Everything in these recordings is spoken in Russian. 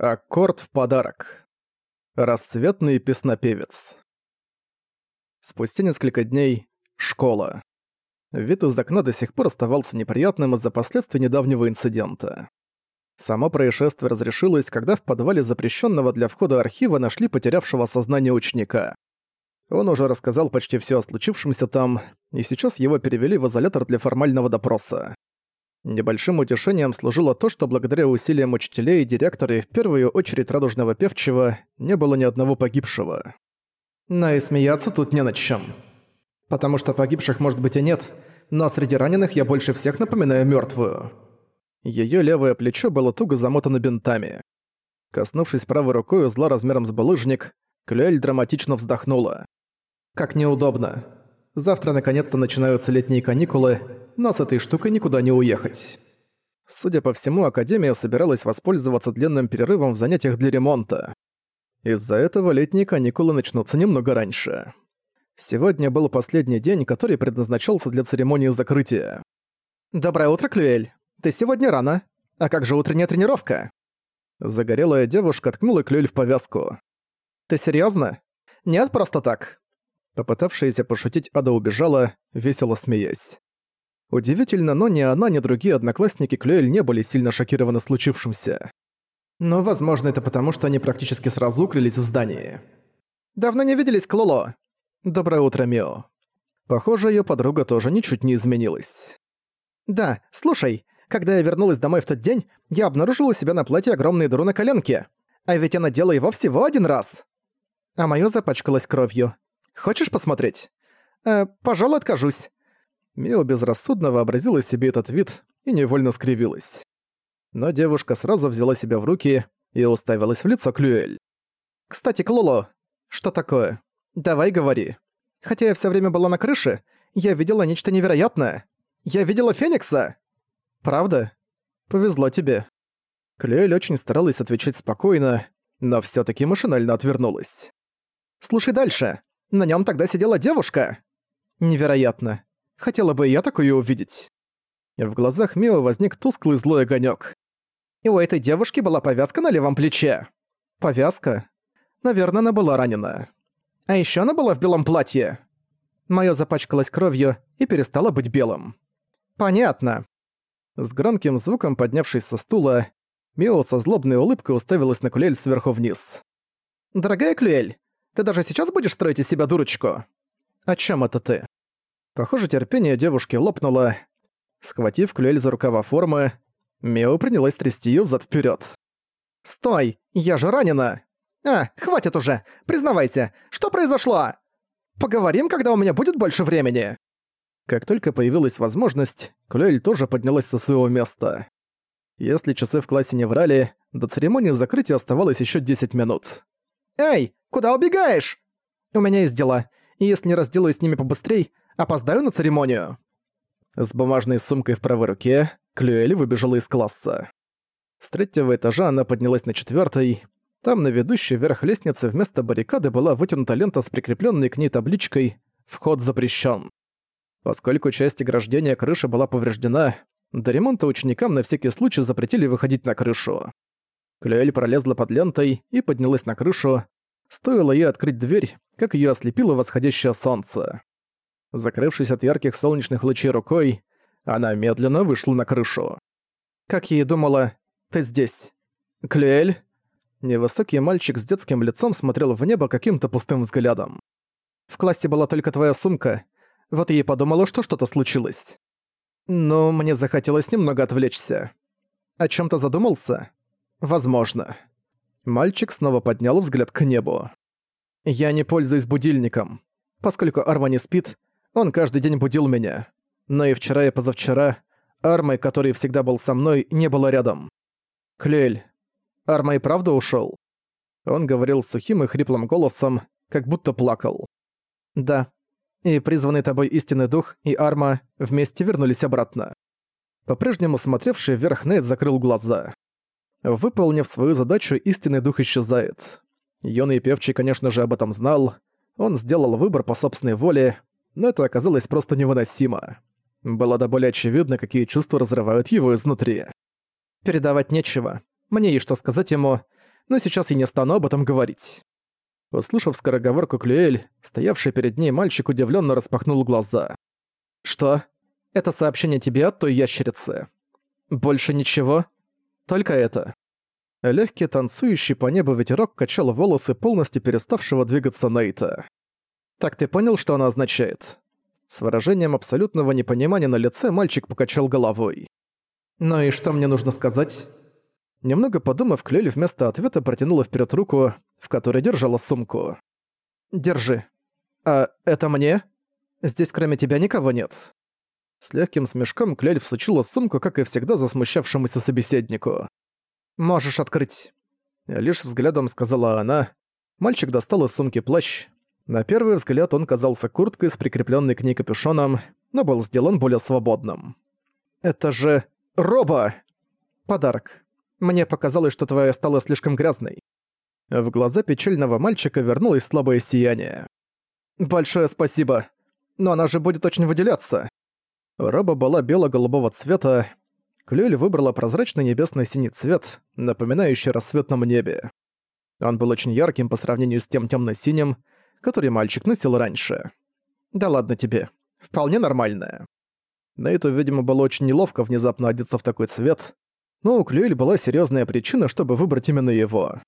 Аккорд в подарок. Рассветный песнопевец. Спустя несколько дней — школа. Вид из окна до сих пор оставался неприятным из-за последствий недавнего инцидента. Само происшествие разрешилось, когда в подвале запрещенного для входа архива нашли потерявшего сознание ученика. Он уже рассказал почти все о случившемся там, и сейчас его перевели в изолятор для формального допроса. Небольшим утешением служило то, что благодаря усилиям учителей, директора и в первую очередь радужного певчего не было ни одного погибшего. Но и смеяться тут не над чем. Потому что погибших может быть и нет, но среди раненых я больше всех напоминаю мертвую. Ее левое плечо было туго замотано бинтами. Коснувшись правой рукой зла размером с булыжник, Клюэль драматично вздохнула. «Как неудобно. Завтра наконец-то начинаются летние каникулы, но с этой штукой никуда не уехать. Судя по всему, Академия собиралась воспользоваться длинным перерывом в занятиях для ремонта. Из-за этого летние каникулы начнутся немного раньше. Сегодня был последний день, который предназначался для церемонии закрытия. «Доброе утро, Клюэль. Ты сегодня рано. А как же утренняя тренировка?» Загорелая девушка ткнула Клюэль в повязку. «Ты серьёзно? Нет, просто так». Попытавшаяся пошутить Ада убежала, весело смеясь. Удивительно, но ни она, ни другие одноклассники Клюэль не были сильно шокированы случившимся. Но, возможно, это потому, что они практически сразу укрылись в здании. «Давно не виделись, Клоло!» «Доброе утро, Мио». Похоже, её подруга тоже ничуть не изменилась. «Да, слушай, когда я вернулась домой в тот день, я обнаружила у себя на платье огромные дыру на коленке. А ведь я надела его всего один раз. А моё запачкалось кровью. Хочешь посмотреть? Э, пожалуй, откажусь. Мио безрассудно вообразила себе этот вид и невольно скривилась. Но девушка сразу взяла себя в руки и уставилась в лицо Клюэль. «Кстати, Клоло, что такое? Давай говори. Хотя я всё время была на крыше, я видела нечто невероятное. Я видела Феникса!» «Правда? Повезло тебе». Клюэль очень старалась отвечать спокойно, но всё-таки машинально отвернулась. «Слушай дальше. На нём тогда сидела девушка!» «Невероятно. Хотела бы я такую увидеть. В глазах Мио возник тусклый злой огонек. И у этой девушки была повязка на левом плече. Повязка? Наверное, она была ранена. А еще она была в белом платье. Моё запачкалось кровью и перестало быть белым. Понятно. С громким звуком поднявшись со стула, Мио со злобной улыбкой уставилась на Клюэль сверху вниз. «Дорогая Клюэль, ты даже сейчас будешь строить из себя дурочку?» «О чем это ты?» Похоже, терпение девушки лопнуло. Схватив Клюэль за рукава формы, Мео принялась трясти её взад вперёд. «Стой! Я же ранена!» «А, хватит уже! Признавайся, что произошло?» «Поговорим, когда у меня будет больше времени!» Как только появилась возможность, Клюэль тоже поднялась со своего места. Если часы в классе не врали, до церемонии закрытия оставалось ещё 10 минут. «Эй, куда убегаешь?» «У меня есть дела, и если не разделаюсь с ними побыстрей, Опоздаю на церемонию!» С бумажной сумкой в правой руке Клюэль выбежала из класса. С третьего этажа она поднялась на четвертый. Там на ведущей вверх лестницы вместо баррикады была вытянута лента с прикрепленной к ней табличкой «Вход запрещен». Поскольку часть ограждения крыши была повреждена, до ремонта ученикам на всякий случай запретили выходить на крышу. Клюэль пролезла под лентой и поднялась на крышу. Стоило ей открыть дверь, как ее ослепило восходящее солнце. Закрывшись от ярких солнечных лучей рукой, она медленно вышла на крышу. «Как я и думала, ты здесь. Клюэль?» Невысокий мальчик с детским лицом смотрел в небо каким-то пустым взглядом. «В классе была только твоя сумка. Вот я и подумала, что что-то случилось. Но мне захотелось немного отвлечься. О чем то задумался? Возможно». Мальчик снова поднял взгляд к небу. «Я не пользуюсь будильником. Поскольку Арма не спит, он каждый день будил меня. Но и вчера и позавчера Армой, который всегда был со мной, не было рядом. Клель, Арма и правда ушёл? Он говорил сухим и хриплым голосом, как будто плакал. Да. И призванный тобой истинный дух и Арма вместе вернулись обратно. По-прежнему смотревший вверх Нейт закрыл глаза. Выполнив свою задачу, истинный дух исчезает. Юный певчий, конечно же, об этом знал. Он сделал выбор по собственной воле, но это оказалось просто невыносимо. Было до боли очевидно, какие чувства разрывают его изнутри. Передавать нечего. Мне есть что сказать ему. но сейчас я не стану об этом говорить». Услышав скороговорку Клюэль, стоявший перед ней мальчик удивленно распахнул глаза. «Что? Это сообщение тебе от той ящерицы? Больше ничего? Только это?» Легкий танцующий по небу ветерок качал волосы полностью переставшего двигаться Нейта. «Так ты понял, что она означает?» С выражением абсолютного непонимания на лице мальчик покачал головой. «Ну и что мне нужно сказать?» Немного подумав, Клель вместо ответа протянула вперед руку, в которой держала сумку. «Держи. А это мне? Здесь кроме тебя никого нет». С легким смешком Клель всучила сумку, как и всегда, засмущавшемуся собеседнику. «Можешь открыть». Лишь взглядом сказала она. Мальчик достал из сумки плащ. На первый взгляд он казался курткой с прикрепленной к ней капюшоном, но был сделан более свободным. «Это же... Роба!» «Подарок. Мне показалось, что твоя стала слишком грязной». В глаза печального мальчика вернулось слабое сияние. «Большое спасибо. Но она же будет очень выделяться». Роба была бело-голубого цвета. Клюэль выбрала прозрачный небесно-синий цвет, напоминающий рассветном небе. Он был очень ярким по сравнению с тем темно-синим, который мальчик носил раньше. «Да ладно тебе. Вполне нормальная». Нейту, видимо, было очень неловко внезапно одеться в такой цвет, но у Клюэль была серьезная причина, чтобы выбрать именно его.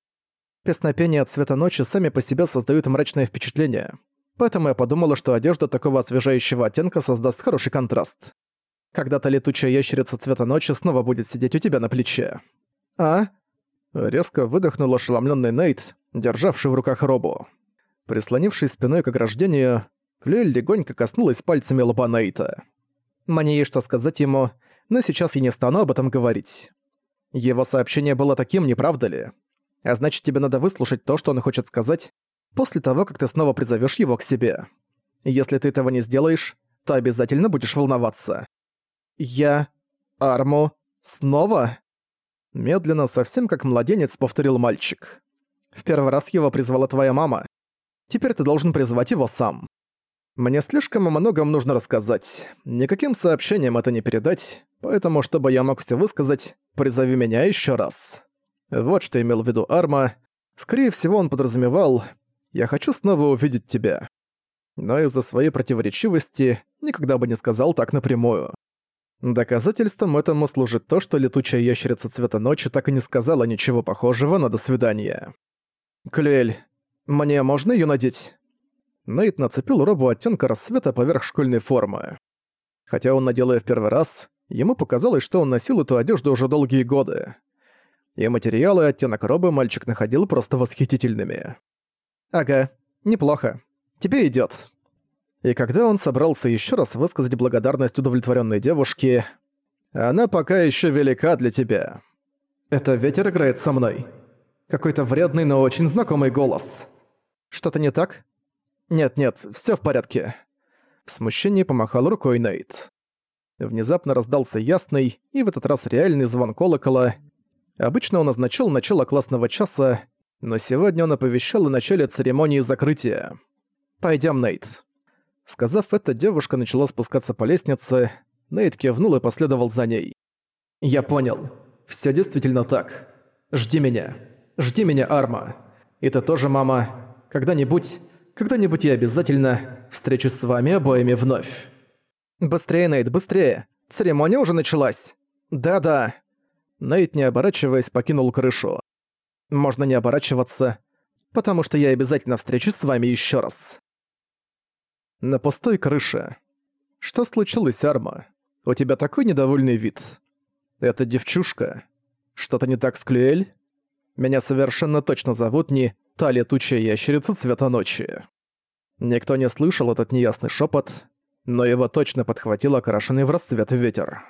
Песнопения цвета ночи сами по себе создают мрачное впечатление, поэтому я подумала, что одежда такого освежающего оттенка создаст хороший контраст. Когда-то летучая ящерица цвета ночи снова будет сидеть у тебя на плече. А? Резко выдохнул ошеломленный Нейт, державший в руках робу. Прислонившись спиной к ограждению, Клюэль легонько коснулась пальцами лба Нейта. Мне есть что сказать ему, но сейчас я не стану об этом говорить. Его сообщение было таким, не правда ли? А значит, тебе надо выслушать то, что он хочет сказать, после того, как ты снова призовешь его к себе. Если ты этого не сделаешь, то обязательно будешь волноваться. Я... Арму... Снова? Медленно, совсем как младенец, повторил мальчик. В первый раз его призвала твоя мама. Теперь ты должен призвать его сам. Мне слишком о многом нужно рассказать. Никаким сообщением это не передать, поэтому, чтобы я мог все высказать, призови меня еще раз. Вот что имел в виду Арма. Скорее всего, он подразумевал «Я хочу снова увидеть тебя». Но из-за своей противоречивости никогда бы не сказал так напрямую. Доказательством этому служит то, что летучая ящерица цвета ночи так и не сказала ничего похожего на «до свидания». «Клюэль, мне можно ее надеть?» Нейт нацепил робу оттенка рассвета поверх школьной формы. Хотя он надел ее в первый раз, ему показалось, что он носил эту одежду уже долгие годы. И материалы, и оттенок робы мальчик находил просто восхитительными. «Ага, неплохо. Тебе идёт». И когда он собрался ещё раз высказать благодарность удовлетворённой девушке, «Она пока ещё велика для тебя». «Это ветер играет со мной?» Какой-то вредный, но очень знакомый голос. «Что-то не так?» «Нет-нет, всё в порядке». В смущении помахал рукой Нейт. Внезапно раздался ясный и в этот раз реальный звон колокола. Обычно он означал начало классного часа, но сегодня он оповещал о начале церемонии закрытия. «Пойдём, Нейт». Сказав это, девушка начала спускаться по лестнице. Нейт кивнул и последовал за ней. «Я понял. Всё действительно так. Жди меня. Жди меня, Арма. И ты тоже, мама. Когда-нибудь, когда-нибудь я обязательно встречусь с вами обоими вновь. Быстрее, Нейт, быстрее. Церемония уже началась. Да-да. Нейт, не оборачиваясь, покинул крышу. Можно не оборачиваться, потому что я обязательно встречусь с вами еще раз. На пустой крыше. Что случилось, Арма? У тебя такой недовольный вид. Это девчушка. Что-то не так с Клюэль? Меня совершенно точно зовут не та летучая ящерица цвета ночи. Никто не слышал этот неясный шепот, но его точно подхватил окрашенный в расцвет ветер.